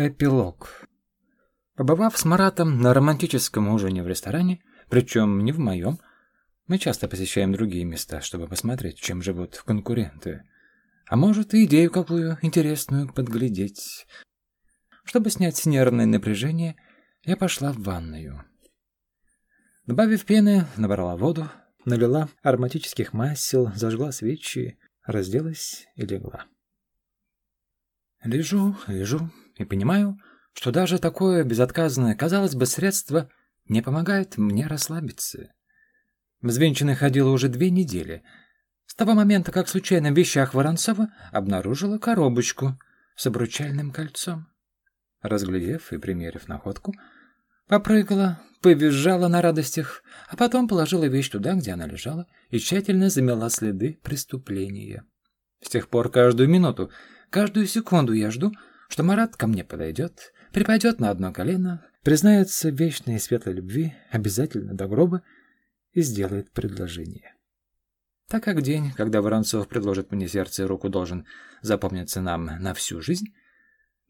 Эпилог. Побывав с Маратом на романтическом ужине в ресторане, причем не в моем, мы часто посещаем другие места, чтобы посмотреть, чем живут конкуренты. А может, и идею какую интересную подглядеть. Чтобы снять нервное напряжение, я пошла в ванную. Добавив пены, набрала воду, налила ароматических масел, зажгла свечи, разделась и легла. Лежу, лежу и понимаю, что даже такое безотказное, казалось бы, средство не помогает мне расслабиться. Взвинченный ходила уже две недели. С того момента, как случайно в вещах Воронцова обнаружила коробочку с обручальным кольцом. Разглядев и примерив находку, попрыгала, повизжала на радостях, а потом положила вещь туда, где она лежала, и тщательно замела следы преступления. С тех пор каждую минуту Каждую секунду я жду, что Марат ко мне подойдет, припадет на одно колено, признается в вечной и светлой любви, обязательно до гроба, и сделает предложение. Так как день, когда Воронцов предложит мне сердце и руку, должен запомниться нам на всю жизнь,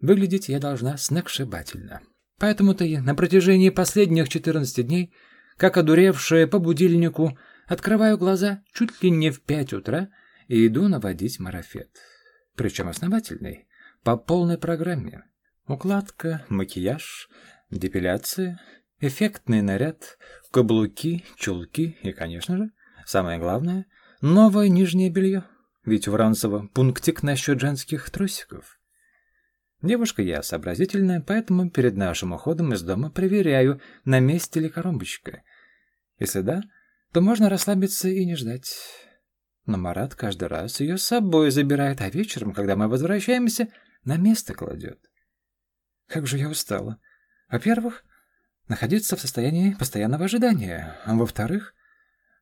выглядеть я должна сногсшибательно. Поэтому-то я на протяжении последних 14 дней, как одуревшая по будильнику, открываю глаза чуть ли не в пять утра и иду наводить марафет причем основательный, по полной программе. Укладка, макияж, депиляция, эффектный наряд, каблуки, чулки и, конечно же, самое главное, новое нижнее белье. Ведь у Воронцова пунктик насчет женских трусиков. Девушка я сообразительная, поэтому перед нашим уходом из дома проверяю, на месте ли коробочка. Если да, то можно расслабиться и не ждать. Но Марат каждый раз ее с собой забирает, а вечером, когда мы возвращаемся, на место кладет. Как же я устала. Во-первых, находиться в состоянии постоянного ожидания, а во-вторых,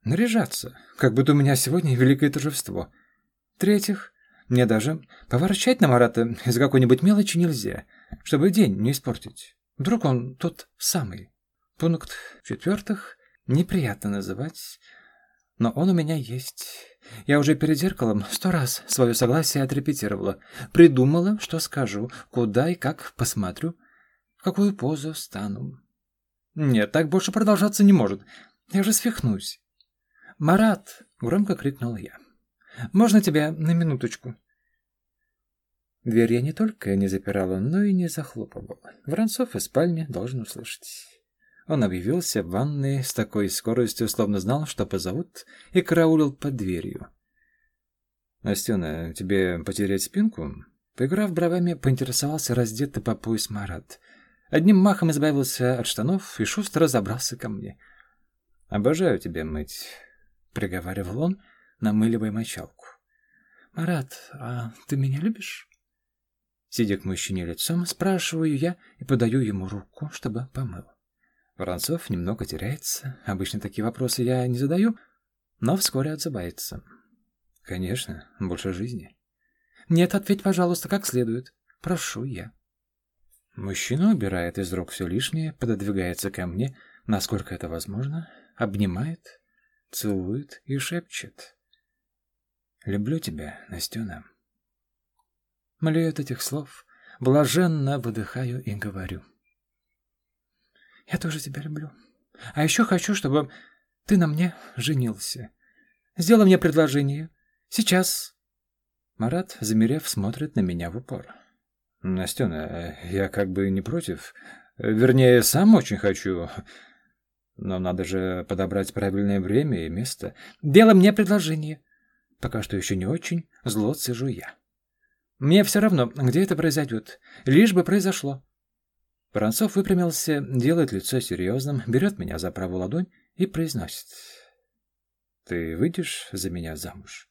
наряжаться, как будто у меня сегодня великое торжество. В-третьих, мне даже поворчать на Марата из какой-нибудь мелочи нельзя, чтобы день не испортить. Вдруг он тот самый. Пункт в-четвертых, неприятно называть, но он у меня есть. Я уже перед зеркалом сто раз свое согласие отрепетировала. Придумала, что скажу, куда и как посмотрю, в какую позу стану. Нет, так больше продолжаться не может. Я же свихнусь. «Марат!» — громко крикнул я. «Можно тебя на минуточку?» Дверь я не только не запирала, но и не захлопывала. Воронцов из спальни должен услышать. Он объявился в ванной с такой скоростью, словно знал, что позовут, и караулил под дверью. «Настена, тебе потерять спинку?» Поиграв бровами, поинтересовался раздетый по пояс Марат. Одним махом избавился от штанов и шустро забрался ко мне. «Обожаю тебя мыть», — приговаривал он, намыливая мочалку. «Марат, а ты меня любишь?» Сидя к мужчине лицом, спрашиваю я и подаю ему руку, чтобы помыл. Воронцов немного теряется. Обычно такие вопросы я не задаю, но вскоре отзывается. Конечно, больше жизни. Нет, ответь, пожалуйста, как следует. Прошу я. Мужчина убирает из рук все лишнее, пододвигается ко мне, насколько это возможно, обнимает, целует и шепчет. «Люблю тебя, Настена». Молю от этих слов, блаженно выдыхаю и говорю — я тоже тебя люблю. А еще хочу, чтобы ты на мне женился. Сделай мне предложение. Сейчас. Марат, замерев, смотрит на меня в упор. Настена, я как бы не против. Вернее, сам очень хочу. Но надо же подобрать правильное время и место. Делай мне предложение. Пока что еще не очень. Зло сижу я. Мне все равно, где это произойдет. Лишь бы произошло. Воронцов выпрямился, делает лицо серьезным, берет меня за правую ладонь и произносит. «Ты выйдешь за меня замуж?»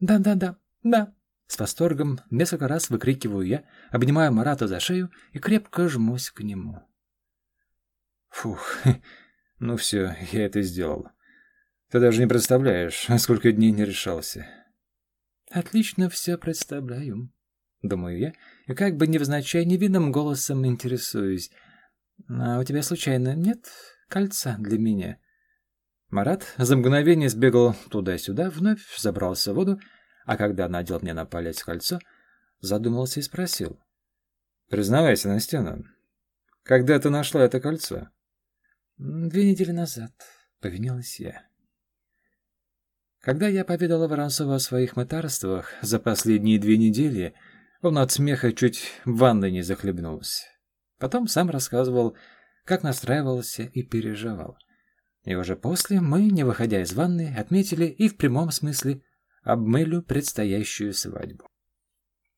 «Да-да-да, да!» С восторгом несколько раз выкрикиваю я, обнимаю Марата за шею и крепко жмусь к нему. Фух, ну все, я это сделал. Ты даже не представляешь, сколько дней не решался. Отлично все представляю. Думаю я, и как бы невзначай невинным голосом интересуюсь. «А у тебя, случайно, нет кольца для меня?» Марат за мгновение сбегал туда-сюда, вновь забрался в воду, а когда надел мне на палец кольцо, задумался и спросил. Признавайся, Настена, когда ты нашла это кольцо? Две недели назад, повинилась я. Когда я поведала Воронцову о своих мытарствах за последние две недели, он от смеха чуть в ванной не захлебнулся. Потом сам рассказывал, как настраивался и переживал. И уже после мы, не выходя из ванны, отметили и в прямом смысле обмылю предстоящую свадьбу.